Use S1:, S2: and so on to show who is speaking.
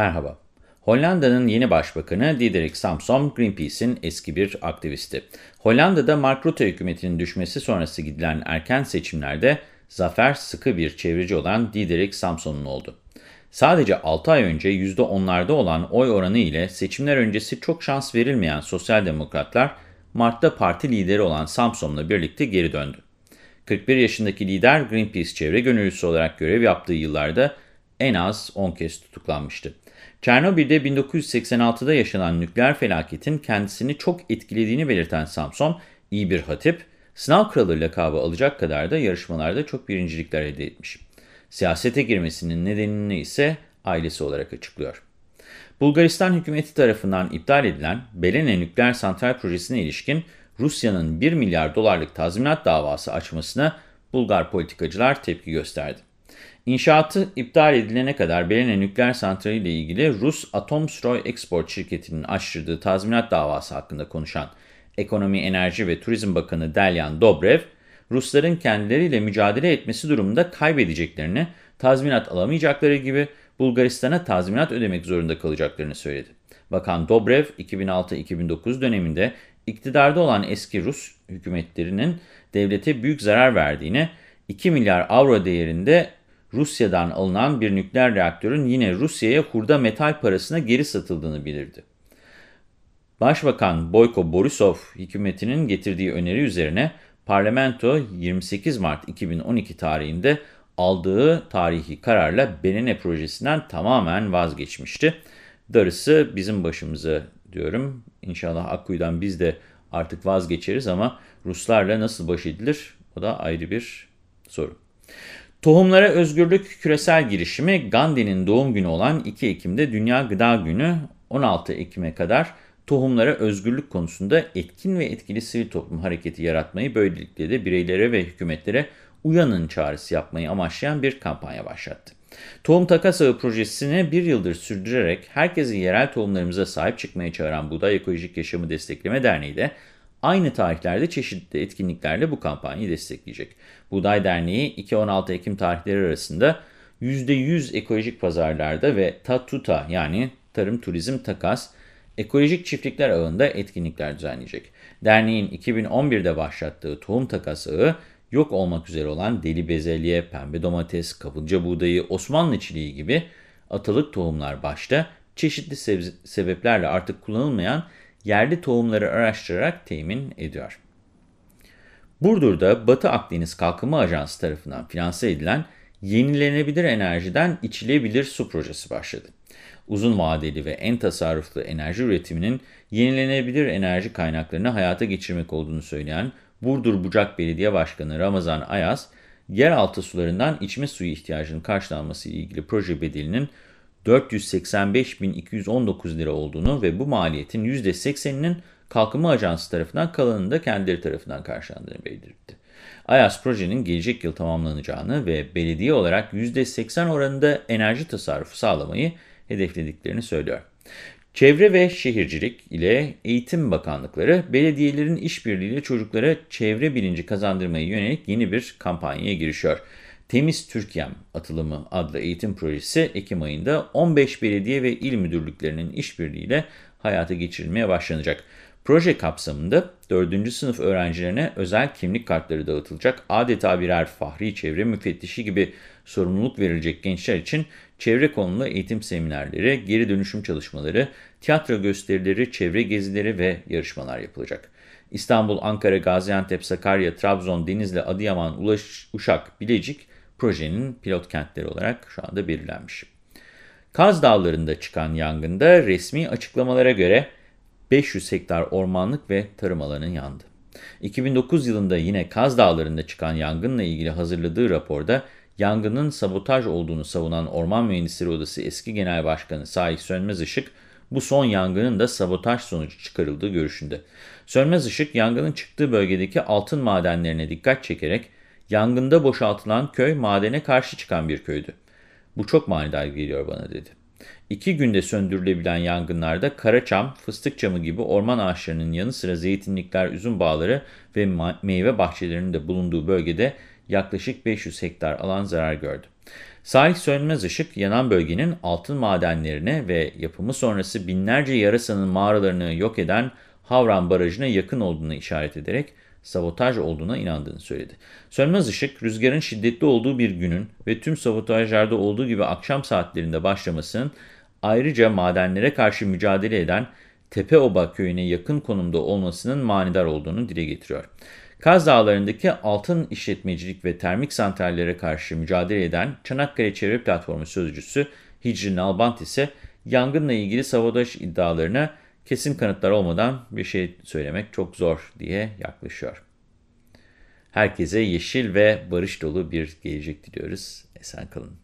S1: Merhaba. Hollanda'nın yeni başbakanı Diederik Samsom, Greenpeace'in eski bir aktivisti. Hollanda'da Mark Rutte hükümetinin düşmesi sonrası gidilen erken seçimlerde zafer sıkı bir çevreci olan Diederik Samsom'un oldu. Sadece 6 ay önce %10'larda olan oy oranı ile seçimler öncesi çok şans verilmeyen sosyal demokratlar, Mart'ta parti lideri olan Samsom'la birlikte geri döndü. 41 yaşındaki lider Greenpeace çevre gönüllüsü olarak görev yaptığı yıllarda en az 10 kez tutuklanmıştı. Çernobil'de 1986'da yaşanan nükleer felaketin kendisini çok etkilediğini belirten Samson, iyi bir hatip, sınav kralı lakabı alacak kadar da yarışmalarda çok birincilikler elde etmiş. Siyasete girmesinin nedenini ise ailesi olarak açıklıyor. Bulgaristan hükümeti tarafından iptal edilen Belene nükleer santral projesine ilişkin Rusya'nın 1 milyar dolarlık tazminat davası açmasına Bulgar politikacılar tepki gösterdi. İnşaatı iptal edilene kadar Belene nükleer santrali ile ilgili Rus Atomstroy Export şirketinin açtırdığı tazminat davası hakkında konuşan Ekonomi, Enerji ve Turizm Bakanı Delyan Dobrev, Rusların kendileriyle mücadele etmesi durumunda kaybedeceklerini, tazminat alamayacakları gibi Bulgaristan'a tazminat ödemek zorunda kalacaklarını söyledi. Bakan Dobrev, 2006-2009 döneminde iktidarda olan eski Rus hükümetlerinin devlete büyük zarar verdiğine, 2 milyar avro değerinde Rusya'dan alınan bir nükleer reaktörün yine Rusya'ya hurda metal parasına geri satıldığını bildirdi. Başbakan Boyko Borisov hükümetinin getirdiği öneri üzerine parlamento 28 Mart 2012 tarihinde aldığı tarihi kararla Benene projesinden tamamen vazgeçmişti. Darısı bizim başımıza diyorum. İnşallah Akkuyu'dan biz de artık vazgeçeriz ama Ruslarla nasıl baş edilir o da ayrı bir soru. Tohumlara Özgürlük Küresel Girişimi Gandhi'nin doğum günü olan 2 Ekim'de Dünya Gıda Günü 16 Ekim'e kadar tohumlara özgürlük konusunda etkin ve etkili sivil toplum hareketi yaratmayı böylelikle de bireylere ve hükümetlere uyanın çağrısı yapmayı amaçlayan bir kampanya başlattı. Tohum Takas Ağı projesini bir yıldır sürdürerek herkesi yerel tohumlarımıza sahip çıkmaya çağıran Buğday Ekolojik Yaşamı Destekleme Derneği de aynı tarihlerde çeşitli etkinliklerle bu kampanyayı destekleyecek. Buğday Derneği 2-16 Ekim tarihleri arasında %100 ekolojik pazarlarda ve TATUTA yani Tarım Turizm Takas ekolojik çiftlikler ağında etkinlikler düzenleyecek. Derneğin 2011'de başlattığı tohum takas ağı yok olmak üzere olan deli bezelye, pembe domates, kapılca buğdayı, Osmanlı çiliği gibi atılık tohumlar başta çeşitli sebeplerle artık kullanılmayan yerli tohumları araştırarak temin ediyor. Burdur'da Batı Akdeniz Kalkınma Ajansı tarafından finanse edilen yenilenebilir enerjiden içilebilir su projesi başladı. Uzun vadeli ve en tasarruflu enerji üretiminin yenilenebilir enerji kaynaklarını hayata geçirmek olduğunu söyleyen Burdur Bucak Belediye Başkanı Ramazan Ayaz, yeraltı sularından içme suyu ihtiyacının karşılanması ile ilgili proje bedelinin 485.219 lira olduğunu ve bu maliyetin %80'inin Kalkınma Ajansı tarafından kalanının da kendileri tarafından karşılandığını belirtti. Ayas projenin gelecek yıl tamamlanacağını ve belediye olarak %80 oranında enerji tasarrufu sağlamayı hedeflediklerini söylüyor. Çevre ve Şehircilik ile Eğitim Bakanlıkları belediyelerin işbirliğiyle çocuklara çevre bilinci kazandırmaya yönelik yeni bir kampanyaya girişiyor. Temiz Türkiye'm atılımı adlı eğitim projesi Ekim ayında 15 belediye ve il müdürlüklerinin işbirliğiyle hayata geçirilmeye başlanacak. Proje kapsamında 4. sınıf öğrencilerine özel kimlik kartları dağıtılacak. Adeta birer fahri çevre müfettişi gibi sorumluluk verilecek gençler için çevre konulu eğitim seminerleri, geri dönüşüm çalışmaları, tiyatro gösterileri, çevre gezileri ve yarışmalar yapılacak. İstanbul, Ankara, Gaziantep, Sakarya, Trabzon, Denizli, Adıyaman, Ulaş, Uşak, Bilecik projenin pilot kentleri olarak şu anda belirlenmiş. Kaz Dağları'nda çıkan yangında resmi açıklamalara göre 500 hektar ormanlık ve tarım alanı yandı. 2009 yılında yine Kaz Dağları'nda çıkan yangınla ilgili hazırladığı raporda yangının sabotaj olduğunu savunan Orman Mühendisleri Odası eski genel başkanı Sahih Sönmez Işık, bu son yangının da sabotaj sonucu çıkarıldığı görüşünde. Sönmez Işık, yangının çıktığı bölgedeki altın madenlerine dikkat çekerek, yangında boşaltılan köy madene karşı çıkan bir köydü. Bu çok manidar geliyor bana dedi. İki günde söndürülebilen yangınlarda karaçam, fıstık çamı gibi orman ağaçlarının yanı sıra zeytinlikler, üzüm bağları ve meyve bahçelerinin de bulunduğu bölgede yaklaşık 500 hektar alan zarar gördü. Salih Sönmez Işık, yanan bölgenin altın madenlerine ve yapımı sonrası binlerce yarasanın mağaralarını yok eden Havran Barajı'na yakın olduğunu işaret ederek sabotaj olduğuna inandığını söyledi. Sönmez ışık, rüzgarın şiddetli olduğu bir günün ve tüm sabotajlarda olduğu gibi akşam saatlerinde başlamasının ayrıca madenlere karşı mücadele eden Tepeoba köyüne yakın konumda olmasının manidar olduğunu dile getiriyor. Kaz Dağları'ndaki altın işletmecilik ve termik santrallere karşı mücadele eden Çanakkale Çevre Platformu Sözcüsü Hicri Nalbant ise yangınla ilgili sabotaj iddialarına kesin kanıtlar olmadan bir şey söylemek çok zor diye yaklaşıyor. Herkese yeşil ve barış dolu bir gelecek diliyoruz. Esen kalın.